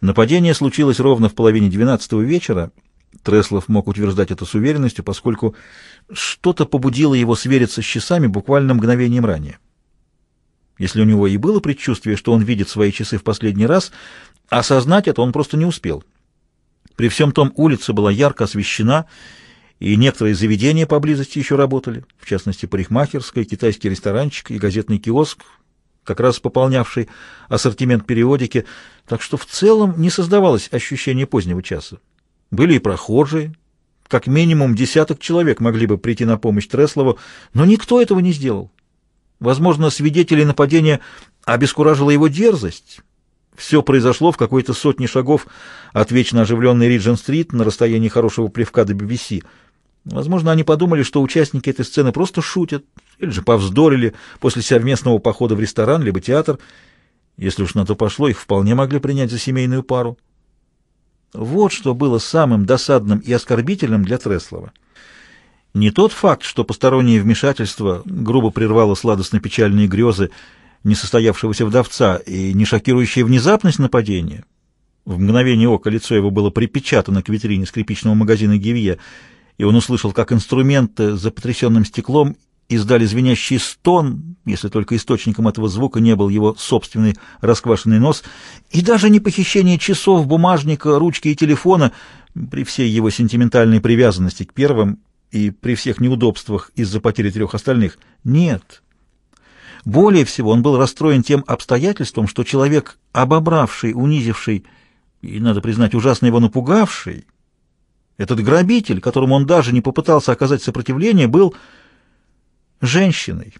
Нападение случилось ровно в половине двенадцатого вечера. Треслов мог утверждать это с уверенностью, поскольку что-то побудило его свериться с часами буквально мгновением ранее. Если у него и было предчувствие, что он видит свои часы в последний раз, осознать это он просто не успел. При всем том улица была ярко освещена, и некоторые заведения поблизости еще работали, в частности парикмахерская, китайский ресторанчик и газетный киоск, как раз пополнявший ассортимент периодики, так что в целом не создавалось ощущения позднего часа. Были и прохожие, как минимум десяток человек могли бы прийти на помощь Треслову, но никто этого не сделал. Возможно, свидетелей нападения обескуражила его дерзость. Все произошло в какой-то сотне шагов от вечно оживленной Риджин-стрит на расстоянии хорошего плевка до BBC — Возможно, они подумали, что участники этой сцены просто шутят, или же повздорили после совместного похода в ресторан, либо театр. Если уж на то пошло, их вполне могли принять за семейную пару. Вот что было самым досадным и оскорбительным для Треслова. Не тот факт, что постороннее вмешательство грубо прервало сладостно-печальные грезы несостоявшегося вдовца и не шокирующая внезапность нападения. В мгновение ока лицо его было припечатано к витрине скрипичного магазина «Гивье», и он услышал, как инструменты за потрясенным стеклом издали звенящий стон, если только источником этого звука не был его собственный расквашенный нос, и даже не похищение часов, бумажника, ручки и телефона при всей его сентиментальной привязанности к первым и при всех неудобствах из-за потери трех остальных. Нет. Более всего он был расстроен тем обстоятельством, что человек, обобравший, унизивший и, надо признать, ужасно его напугавший, этот грабитель, которому он даже не попытался оказать сопротивление, был женщиной.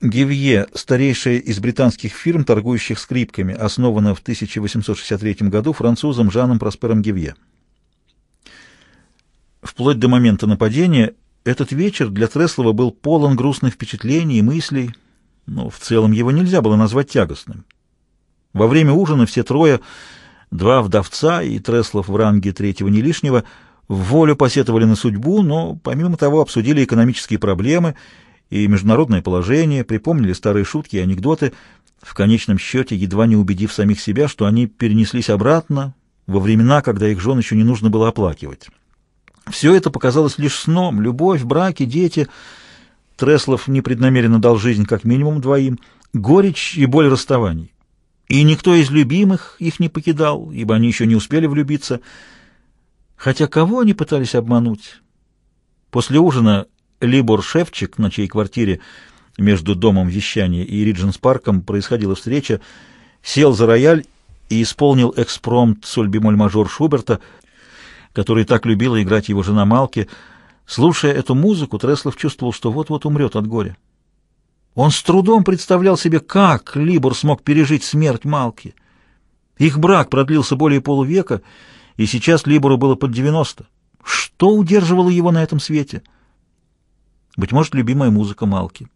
Гивье, старейшая из британских фирм, торгующих скрипками, основана в 1863 году французом Жаном Проспером Гивье. Вплоть до момента нападения этот вечер для Треслова был полон грустных впечатлений и мыслей, но в целом его нельзя было назвать тягостным. Во время ужина все трое Два вдовца и Треслов в ранге третьего не лишнего в волю посетовали на судьбу, но помимо того обсудили экономические проблемы и международное положение, припомнили старые шутки и анекдоты, в конечном счете едва не убедив самих себя, что они перенеслись обратно во времена, когда их жен еще не нужно было оплакивать. Все это показалось лишь сном, любовь, браки, дети. Треслов непреднамеренно дал жизнь как минимум двоим, горечь и боль расставаний. И никто из любимых их не покидал, ибо они еще не успели влюбиться. Хотя кого они пытались обмануть? После ужина Либор Шевчик, на чьей квартире между домом вещания и Ридженс-парком происходила встреча, сел за рояль и исполнил экспромт соль-бемоль-мажор Шуберта, который так любила играть его жена Малки. Слушая эту музыку, Треслов чувствовал, что вот-вот умрет от горя. Он с трудом представлял себе, как Либор смог пережить смерть Малки. Их брак продлился более полувека, и сейчас Либору было под 90. Что удерживало его на этом свете? Быть может, любимая музыка Малки.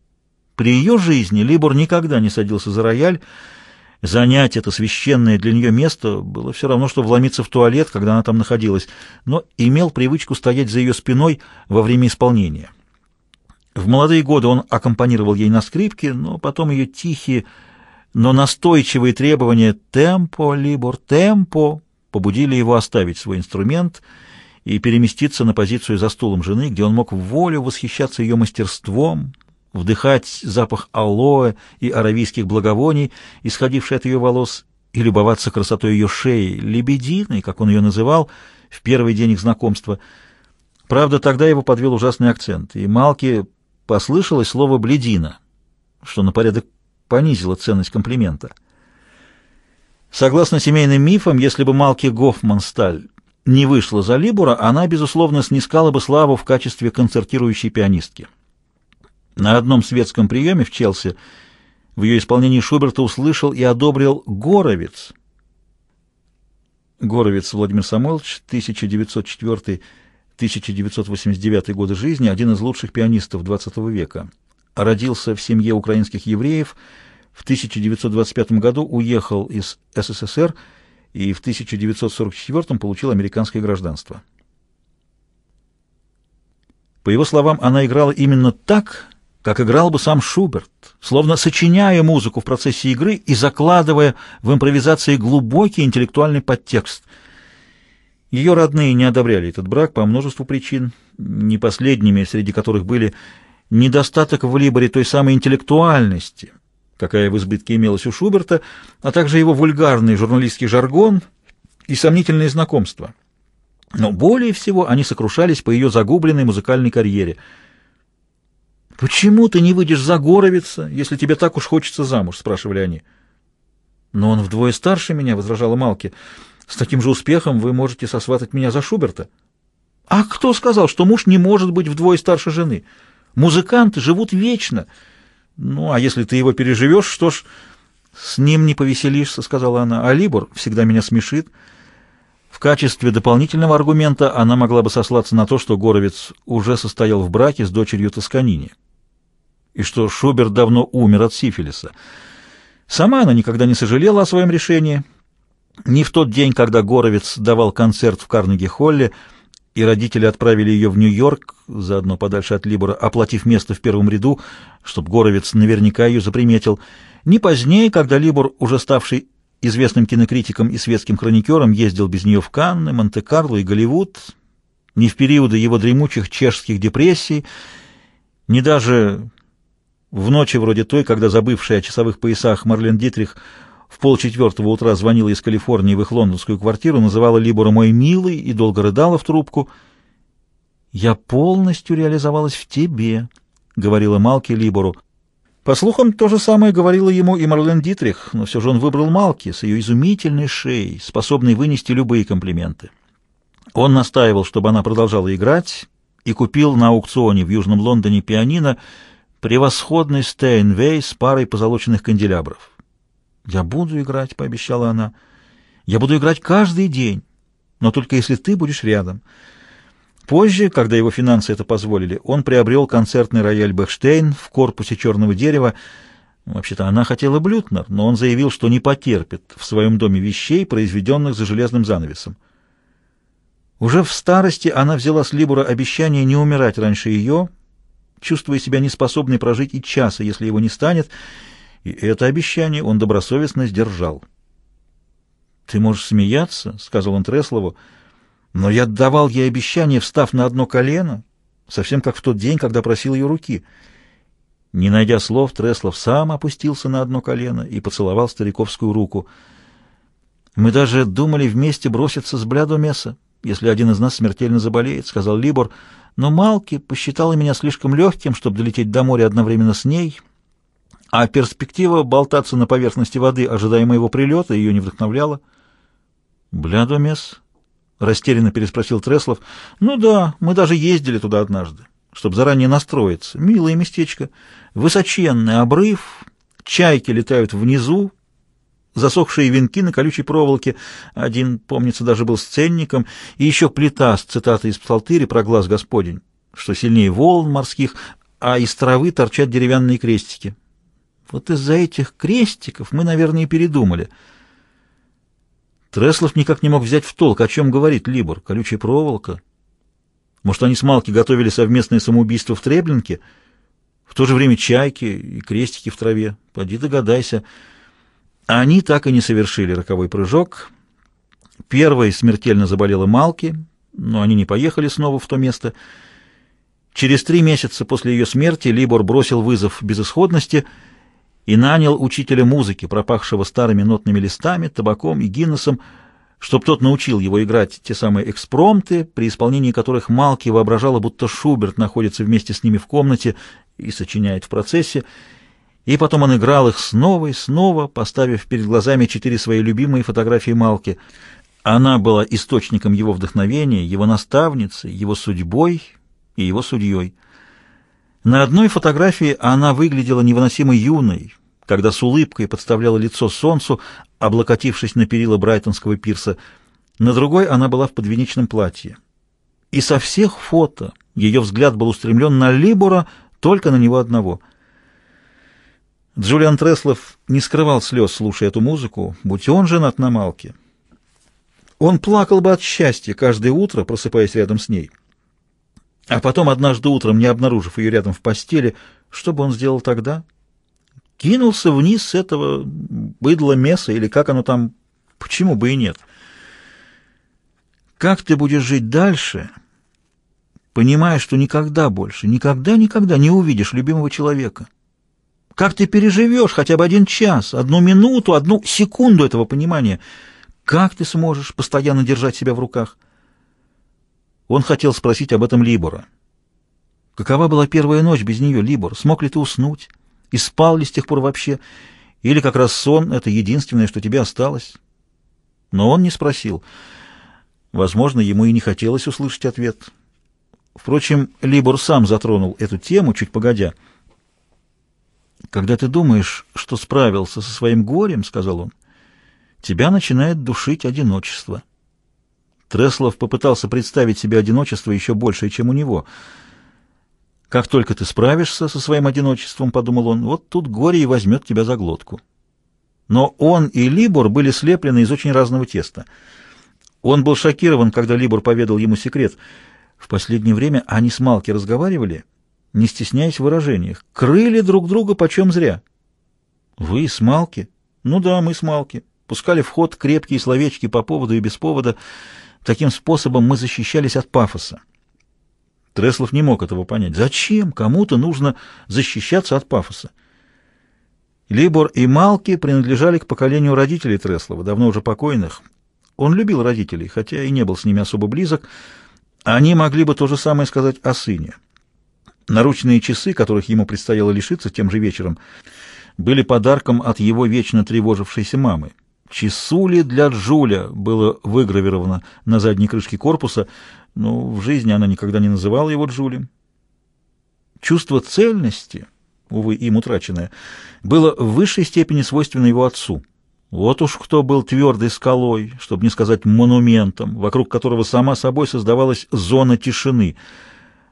При ее жизни Либор никогда не садился за рояль. Занять это священное для нее место было все равно, что вломиться в туалет, когда она там находилась, но имел привычку стоять за ее спиной во время исполнения. В молодые годы он аккомпанировал ей на скрипке, но потом ее тихие, но настойчивые требования «темпо, либор, темпо» побудили его оставить свой инструмент и переместиться на позицию за стулом жены, где он мог в волю восхищаться ее мастерством, вдыхать запах алоэ и аравийских благовоний, исходивший от ее волос, и любоваться красотой ее шеи, лебединой, как он ее называл, в первый день их знакомства. Правда, тогда его подвел ужасный акцент, и Малки послышалось слово «бледина», что на порядок понизило ценность комплимента. Согласно семейным мифам, если бы Малки Гофман-Сталь не вышла за Либура, она, безусловно, снискала бы славу в качестве концертирующей пианистки. На одном светском приеме в Челси в ее исполнении Шуберта услышал и одобрил Горовец. Горовец Владимир Самойлович, 1904 1989 годы жизни, один из лучших пианистов XX века. Родился в семье украинских евреев, в 1925 году уехал из СССР и в 1944 получил американское гражданство. По его словам, она играла именно так, как играл бы сам Шуберт, словно сочиняя музыку в процессе игры и закладывая в импровизации глубокий интеллектуальный подтекст – ее родные не одобряли этот брак по множеству причин, не последними, среди которых были недостаток в Либоре той самой интеллектуальности, какая в избытке имелась у Шуберта, а также его вульгарный журналистский жаргон и сомнительные знакомства. Но более всего они сокрушались по ее загубленной музыкальной карьере. «Почему ты не выйдешь за Горовица, если тебе так уж хочется замуж?» — спрашивали они. «Но он вдвое старше меня», — возражала Малки. С таким же успехом вы можете сосватать меня за Шуберта. А кто сказал, что муж не может быть вдвое старше жены? Музыканты живут вечно. Ну, а если ты его переживешь, что ж, с ним не повеселишься, сказала она. А Либор всегда меня смешит. В качестве дополнительного аргумента она могла бы сослаться на то, что Горовец уже состоял в браке с дочерью Тосканини, и что Шуберт давно умер от сифилиса. Сама она никогда не сожалела о своем решении — ни в тот день, когда Горовец давал концерт в Карнеги-Холле, и родители отправили ее в Нью-Йорк, заодно подальше от Либора, оплатив место в первом ряду, чтобы Горовец наверняка ее заприметил, ни позднее, когда Либор, уже ставший известным кинокритиком и светским хроникером, ездил без нее в Канны, Монте-Карло и Голливуд, ни в периоды его дремучих чешских депрессий, ни даже в ночи вроде той, когда забывшая о часовых поясах Марлен Дитрих – в полчетвертого утра звонила из Калифорнии в их лондонскую квартиру, называла Либора мой милый и долго рыдала в трубку. «Я полностью реализовалась в тебе», — говорила Малки Либору. По слухам, то же самое говорила ему и Марлен Дитрих, но все же он выбрал Малки с ее изумительной шеей, способной вынести любые комплименты. Он настаивал, чтобы она продолжала играть, и купил на аукционе в Южном Лондоне пианино превосходный Стейнвей с парой позолоченных канделябров. «Я буду играть», — пообещала она. «Я буду играть каждый день, но только если ты будешь рядом». Позже, когда его финансы это позволили, он приобрел концертный рояль Бэхштейн в корпусе черного дерева. Ну, вообще-то она хотела Блютнер, но он заявил, что не потерпит в своем доме вещей, произведенных за железным занавесом. Уже в старости она взяла с Либура обещание не умирать раньше ее, чувствуя себя неспособной прожить и часа, если его не станет, и это обещание он добросовестно сдержал. «Ты можешь смеяться», — сказал он Треслову, — «но я давал ей обещание, встав на одно колено, совсем как в тот день, когда просил ее руки». Не найдя слов, Треслов сам опустился на одно колено и поцеловал стариковскую руку. «Мы даже думали вместе броситься с бляду меса, если один из нас смертельно заболеет», — сказал Либор. «Но Малки посчитала меня слишком легким, чтобы долететь до моря одновременно с ней, а перспектива болтаться на поверхности воды, ожидая моего прилета, ее не вдохновляла. «Бля, Домес?» — растерянно переспросил Треслов. «Ну да, мы даже ездили туда однажды, чтобы заранее настроиться. Милое местечко, высоченный обрыв, чайки летают внизу, засохшие венки на колючей проволоке. Один, помнится, даже был сценником, и еще плита с цитатой из Псалтыри про глаз Господень, что сильнее волн морских, а из травы торчат деревянные крестики. Вот из-за этих крестиков мы, наверное, и передумали. Треслов никак не мог взять в толк, о чем говорит Либор. Колючая проволока. Может, они с Малки готовили совместное самоубийство в Треблинке? В то же время чайки и крестики в траве. Поди догадайся. Они так и не совершили роковой прыжок. Первой смертельно заболела Малки, но они не поехали снова в то место. Через три месяца после ее смерти Либор бросил вызов безысходности — и нанял учителя музыки, пропахшего старыми нотными листами, табаком и Гиннесом, чтобы тот научил его играть те самые экспромты, при исполнении которых Малки воображала, будто Шуберт находится вместе с ними в комнате и сочиняет в процессе, и потом он играл их снова и снова, поставив перед глазами четыре свои любимые фотографии Малки. Она была источником его вдохновения, его наставницей, его судьбой и его судьей. На одной фотографии она выглядела невыносимо юной, когда с улыбкой подставляла лицо солнцу, облокотившись на перила Брайтонского пирса. На другой она была в подвенечном платье. И со всех фото ее взгляд был устремлен на Либора, только на него одного. Джулиан Треслов не скрывал слез, слушая эту музыку, будь он женат на Малке. Он плакал бы от счастья каждое утро, просыпаясь рядом с ней. А потом, однажды утром, не обнаружив ее рядом в постели, что бы он сделал тогда? Кинулся вниз с этого быдла меса, или как оно там, почему бы и нет? Как ты будешь жить дальше, понимая, что никогда больше, никогда-никогда не увидишь любимого человека? Как ты переживешь хотя бы один час, одну минуту, одну секунду этого понимания? Как ты сможешь постоянно держать себя в руках? — он хотел спросить об этом Либора. Какова была первая ночь без нее, Либор? Смог ли ты уснуть? И спал ли с тех пор вообще? Или как раз сон — это единственное, что тебе осталось? Но он не спросил. Возможно, ему и не хотелось услышать ответ. Впрочем, Либор сам затронул эту тему чуть погодя. «Когда ты думаешь, что справился со своим горем, — сказал он, — тебя начинает душить одиночество». Треслов попытался представить себе одиночество еще большее, чем у него. «Как только ты справишься со своим одиночеством, — подумал он, — вот тут горе и возьмет тебя за глотку». Но он и Либор были слеплены из очень разного теста. Он был шокирован, когда Либор поведал ему секрет. В последнее время они с Малки разговаривали, не стесняясь в выражениях. Крыли друг друга почем зря. «Вы с Малки?» «Ну да, мы с Малки». Пускали в ход крепкие словечки по поводу и без повода — Таким способом мы защищались от пафоса. Треслов не мог этого понять. Зачем кому-то нужно защищаться от пафоса? Либор и Малки принадлежали к поколению родителей Треслова, давно уже покойных. Он любил родителей, хотя и не был с ними особо близок. Они могли бы то же самое сказать о сыне. Наручные часы, которых ему предстояло лишиться тем же вечером, были подарком от его вечно тревожившейся мамы. «Чесули для Джуля» было выгравировано на задней крышке корпуса, но в жизни она никогда не называла его Джулем. Чувство цельности, увы, им утраченное, было в высшей степени свойственно его отцу. Вот уж кто был твердой скалой, чтобы не сказать монументом, вокруг которого сама собой создавалась зона тишины.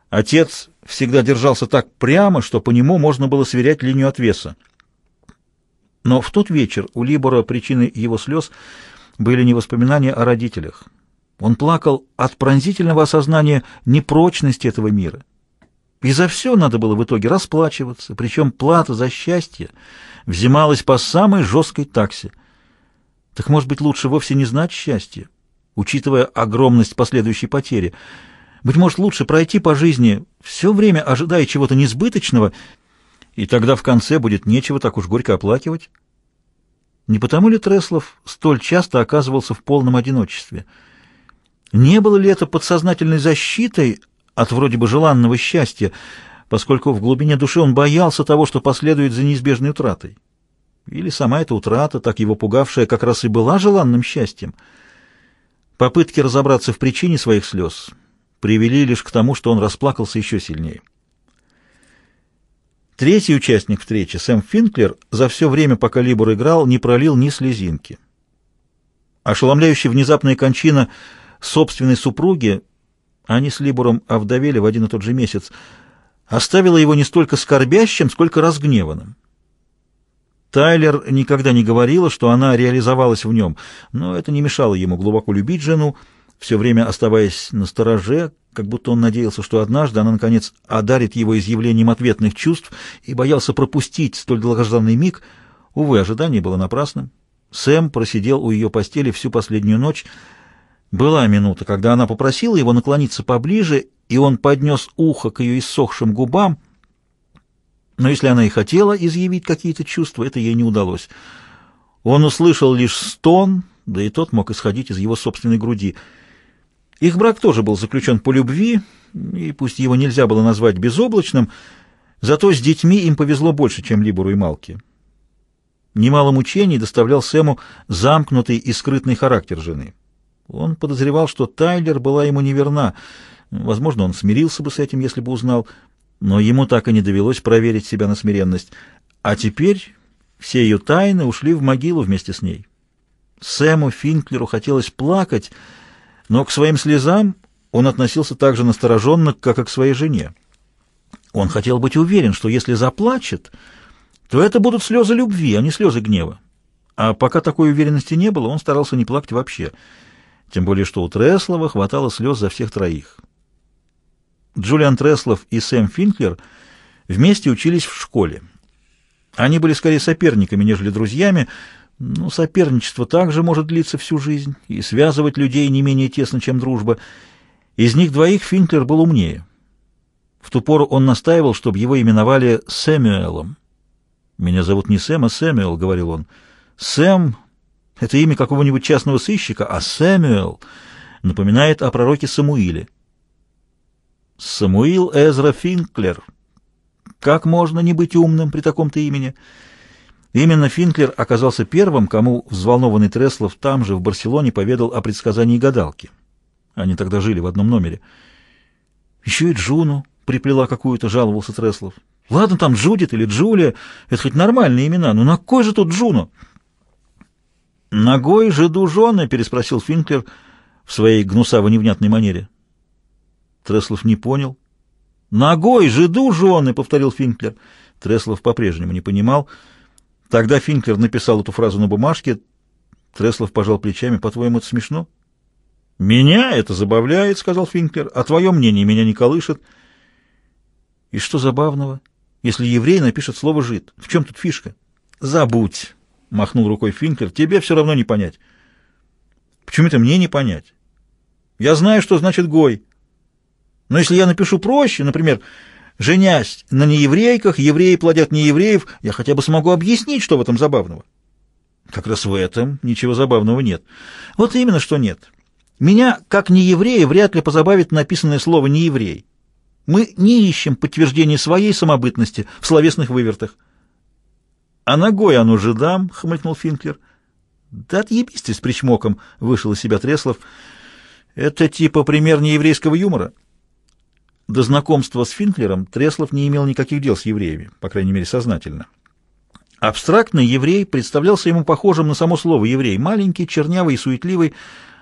Отец всегда держался так прямо, что по нему можно было сверять линию отвеса. Но в тот вечер у Либора причиной его слез были не воспоминания о родителях. Он плакал от пронзительного осознания непрочности этого мира. И за все надо было в итоге расплачиваться, причем плата за счастье взималась по самой жесткой таксе. Так, может быть, лучше вовсе не знать счастье, учитывая огромность последующей потери. Быть может, лучше пройти по жизни, все время ожидая чего-то несбыточного и тогда в конце будет нечего так уж горько оплакивать. Не потому ли Треслов столь часто оказывался в полном одиночестве? Не было ли это подсознательной защитой от вроде бы желанного счастья, поскольку в глубине души он боялся того, что последует за неизбежной утратой? Или сама эта утрата, так его пугавшая, как раз и была желанным счастьем? Попытки разобраться в причине своих слез привели лишь к тому, что он расплакался еще сильнее. Третий участник встречи, Сэм Финклер, за все время, пока Либор играл, не пролил ни слезинки. Ошеломляющая внезапная кончина собственной супруги, они с Либором овдовели в один и тот же месяц, оставила его не столько скорбящим, сколько разгневанным. Тайлер никогда не говорила, что она реализовалась в нем, но это не мешало ему глубоко любить жену, все время оставаясь на стороже, как будто он надеялся, что однажды она, наконец, одарит его изъявлением ответных чувств и боялся пропустить столь долгожданный миг. Увы, ожидание было напрасным. Сэм просидел у ее постели всю последнюю ночь. Была минута, когда она попросила его наклониться поближе, и он поднес ухо к ее иссохшим губам. Но если она и хотела изъявить какие-то чувства, это ей не удалось. Он услышал лишь стон, да и тот мог исходить из его собственной груди — их брак тоже был заключен по любви, и пусть его нельзя было назвать безоблачным, зато с детьми им повезло больше, чем Либору и Малке. Немало мучений доставлял Сэму замкнутый и скрытный характер жены. Он подозревал, что Тайлер была ему неверна. Возможно, он смирился бы с этим, если бы узнал, но ему так и не довелось проверить себя на смиренность. А теперь все ее тайны ушли в могилу вместе с ней. Сэму Финклеру хотелось плакать, но к своим слезам он относился так же настороженно, как и к своей жене. Он хотел быть уверен, что если заплачет, то это будут слезы любви, а не слезы гнева. А пока такой уверенности не было, он старался не плакать вообще. Тем более, что у Треслова хватало слез за всех троих. Джулиан Треслов и Сэм Финклер вместе учились в школе. Они были скорее соперниками, нежели друзьями, но соперничество также может длиться всю жизнь и связывать людей не менее тесно, чем дружба. Из них двоих Финклер был умнее. В ту пору он настаивал, чтобы его именовали Сэмюэлом. «Меня зовут не Сэм, а Сэмюэл», — говорил он. «Сэм — это имя какого-нибудь частного сыщика, а Сэмюэл напоминает о пророке Самуиле». «Самуил Эзра Финклер. Как можно не быть умным при таком-то имени?» Именно Финклер оказался первым, кому взволнованный Треслов там же, в Барселоне, поведал о предсказании гадалки. Они тогда жили в одном номере. «Еще и Джуну приплела какую-то», — жаловался Треслов. «Ладно, там Джудит или Джулия, это хоть нормальные имена, но на кой же тут Джуну?» «Ногой же дужоны?» — переспросил Финклер в своей гнусаво-невнятной манере. Треслов не понял. «Ногой же дужоны!» — повторил Финклер. Треслов по-прежнему не понимал, — Тогда Финклер написал эту фразу на бумажке. Треслов пожал плечами. «По-твоему, это смешно?» «Меня это забавляет», — сказал Финклер. «А твое мнение меня не колышет». «И что забавного, если еврей напишет слово «жид»? В чем тут фишка?» «Забудь», — махнул рукой Финклер. «Тебе все равно не понять». «Почему это мне не понять?» «Я знаю, что значит «гой». Но если я напишу проще, например, Женясь на нееврейках, евреи плодят неевреев, я хотя бы смогу объяснить, что в этом забавного. Как раз в этом ничего забавного нет. Вот именно, что нет. Меня, как нееврея, вряд ли позабавит написанное слово нееврей. Мы не ищем подтверждения своей самобытности в словесных вывертах. — А ногой оно же дам, — хмыкнул Финклер. — Да отъебись ты с причмоком, — вышел из себя Треслов. — Это типа пример нееврейского юмора. — до знакомства с Финклером Треслов не имел никаких дел с евреями, по крайней мере, сознательно. Абстрактный еврей представлялся ему похожим на само слово «еврей» — маленький, чернявый и суетливый,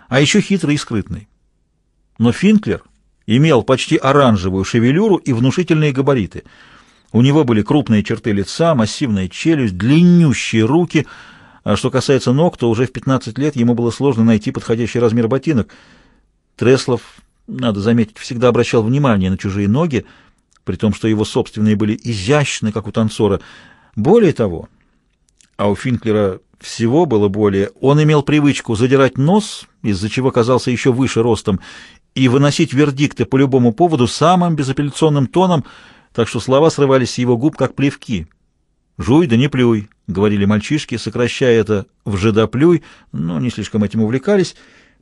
а еще хитрый и скрытный. Но Финклер имел почти оранжевую шевелюру и внушительные габариты. У него были крупные черты лица, массивная челюсть, длиннющие руки. А что касается ног, то уже в 15 лет ему было сложно найти подходящий размер ботинок. Треслов надо заметить, всегда обращал внимание на чужие ноги, при том, что его собственные были изящны, как у танцора. Более того, а у Финклера всего было более, он имел привычку задирать нос, из-за чего казался еще выше ростом, и выносить вердикты по любому поводу самым безапелляционным тоном, так что слова срывались с его губ, как плевки. «Жуй да не плюй», — говорили мальчишки, сокращая это в «жидоплюй», но не слишком этим увлекались,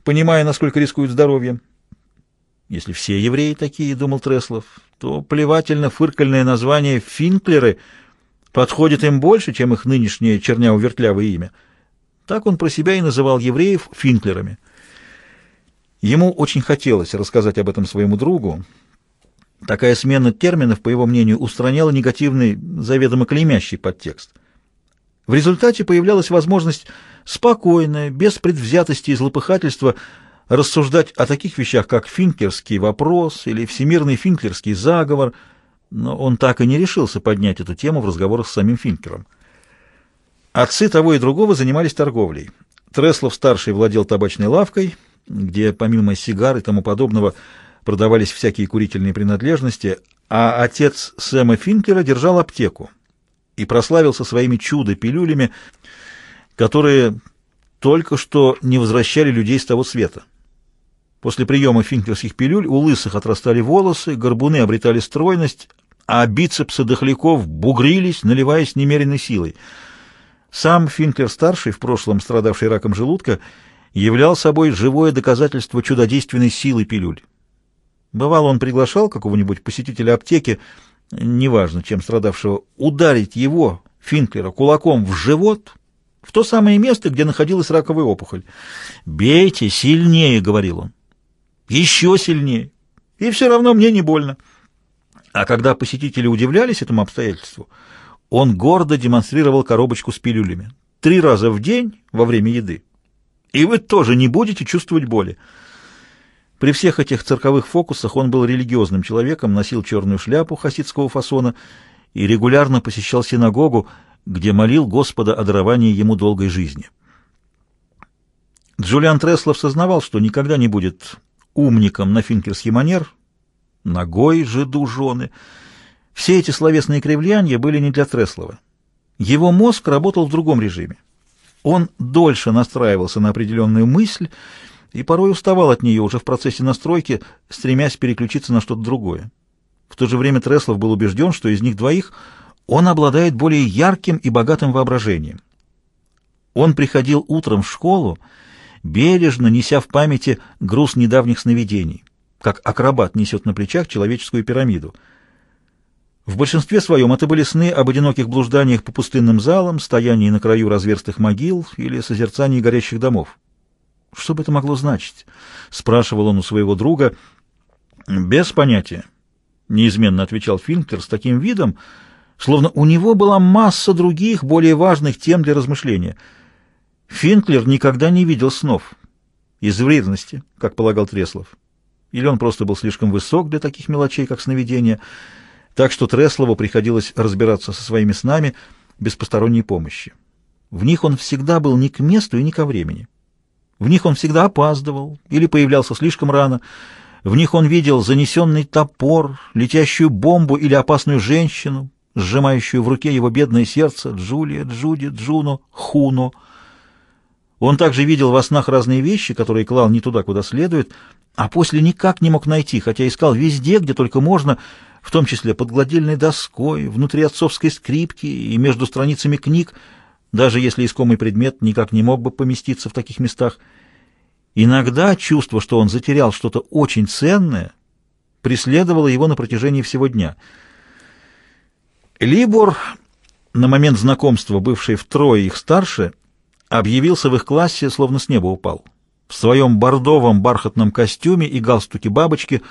понимая, насколько рискуют здоровьем. Если все евреи такие, — думал Треслов, — то плевательно-фыркальное название «финклеры» подходит им больше, чем их нынешнее черняво-вертлявое имя. Так он про себя и называл евреев «финклерами». Ему очень хотелось рассказать об этом своему другу. Такая смена терминов, по его мнению, устраняла негативный, заведомо клеймящий подтекст. В результате появлялась возможность спокойно, без предвзятости и злопыхательства, рассуждать о таких вещах, как финклерский вопрос или всемирный финклерский заговор, но он так и не решился поднять эту тему в разговорах с самим Финкером. Отцы того и другого занимались торговлей. Треслов-старший владел табачной лавкой, где помимо сигар и тому подобного продавались всякие курительные принадлежности, а отец Сэма Финклера держал аптеку и прославился своими чудо-пилюлями, которые только что не возвращали людей с того света. После приема финклерских пилюль у лысых отрастали волосы, горбуны обретали стройность, а бицепсы дохляков бугрились, наливаясь немеренной силой. Сам Финклер-старший, в прошлом страдавший раком желудка, являл собой живое доказательство чудодейственной силы пилюль. Бывало, он приглашал какого-нибудь посетителя аптеки, неважно, чем страдавшего, ударить его, Финклера, кулаком в живот, в то самое место, где находилась раковая опухоль. «Бейте сильнее», — говорил он еще сильнее. И все равно мне не больно. А когда посетители удивлялись этому обстоятельству, он гордо демонстрировал коробочку с пилюлями. Три раза в день во время еды. И вы тоже не будете чувствовать боли. При всех этих цирковых фокусах он был религиозным человеком, носил черную шляпу хасидского фасона и регулярно посещал синагогу, где молил Господа о даровании ему долгой жизни. Джулиан Треслов сознавал, что никогда не будет умником на финкерский манер, ногой жиду жены. Все эти словесные кривляния были не для Треслова. Его мозг работал в другом режиме. Он дольше настраивался на определенную мысль и порой уставал от нее уже в процессе настройки, стремясь переключиться на что-то другое. В то же время Треслов был убежден, что из них двоих он обладает более ярким и богатым воображением. Он приходил утром в школу бережно неся в памяти груз недавних сновидений, как акробат несет на плечах человеческую пирамиду. В большинстве своем это были сны об одиноких блужданиях по пустынным залам, стоянии на краю разверстых могил или созерцании горящих домов. «Что бы это могло значить?» — спрашивал он у своего друга. «Без понятия», — неизменно отвечал Финктер с таким видом, словно у него была масса других, более важных тем для размышления — Финклер никогда не видел снов. Из вредности, как полагал Треслов. Или он просто был слишком высок для таких мелочей, как сновидение, так что Треслову приходилось разбираться со своими снами без посторонней помощи. В них он всегда был ни к месту и ни ко времени. В них он всегда опаздывал или появлялся слишком рано. В них он видел занесенный топор, летящую бомбу или опасную женщину, сжимающую в руке его бедное сердце Джулия, Джуди, Джуно, Хуно — он также видел во снах разные вещи, которые клал не туда, куда следует, а после никак не мог найти, хотя искал везде, где только можно, в том числе под гладильной доской, внутри отцовской скрипки и между страницами книг, даже если искомый предмет никак не мог бы поместиться в таких местах. Иногда чувство, что он затерял что-то очень ценное, преследовало его на протяжении всего дня. Либор, на момент знакомства бывший втрое их старше, — объявился в их классе, словно с неба упал. В своем бордовом бархатном костюме и галстуке бабочки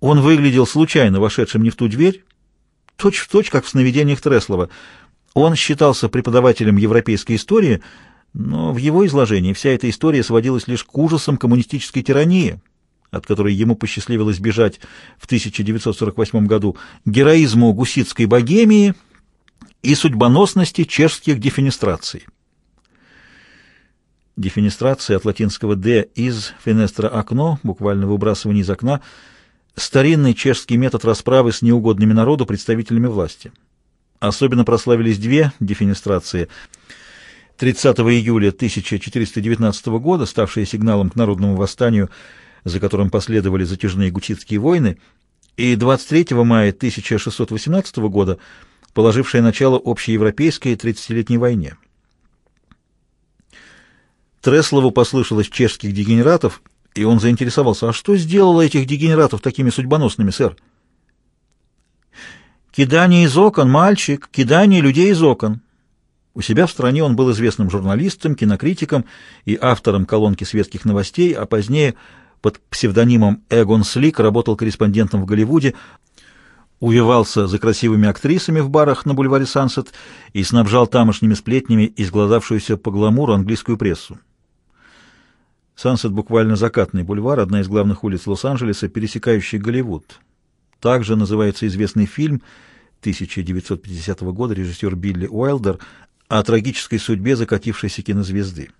он выглядел случайно вошедшим не в ту дверь, точь-в-точь, точь, как в сновидениях Треслова. Он считался преподавателем европейской истории, но в его изложении вся эта история сводилась лишь к ужасам коммунистической тирании, от которой ему посчастливилось бежать в 1948 году, героизму гуситской богемии и судьбоносности чешских дефинистраций дефенестрация от латинского «de» из фенестра «окно», буквально выбрасывание из окна, старинный чешский метод расправы с неугодными народу представителями власти. Особенно прославились две дефинистрации: – 30 июля 1419 года, ставшие сигналом к народному восстанию, за которым последовали затяжные гучитские войны, и 23 мая 1618 года, положившие начало общеевропейской 30-летней войне. Треслову послышалось чешских дегенератов, и он заинтересовался, а что сделало этих дегенератов такими судьбоносными, сэр? «Кидание из окон, мальчик, кидание людей из окон». У себя в стране он был известным журналистом, кинокритиком и автором колонки светских новостей, а позднее под псевдонимом Эгон Слик работал корреспондентом в Голливуде, увивался за красивыми актрисами в барах на бульваре Сансет и снабжал тамошними сплетнями изгладавшуюся по гламуру английскую прессу. Сансет буквально закатный бульвар, одна из главных улиц Лос-Анджелеса, пересекающий Голливуд. Также называется известный фильм 1950 года режиссер Билли Уайлдер о трагической судьбе закатившейся кинозвезды.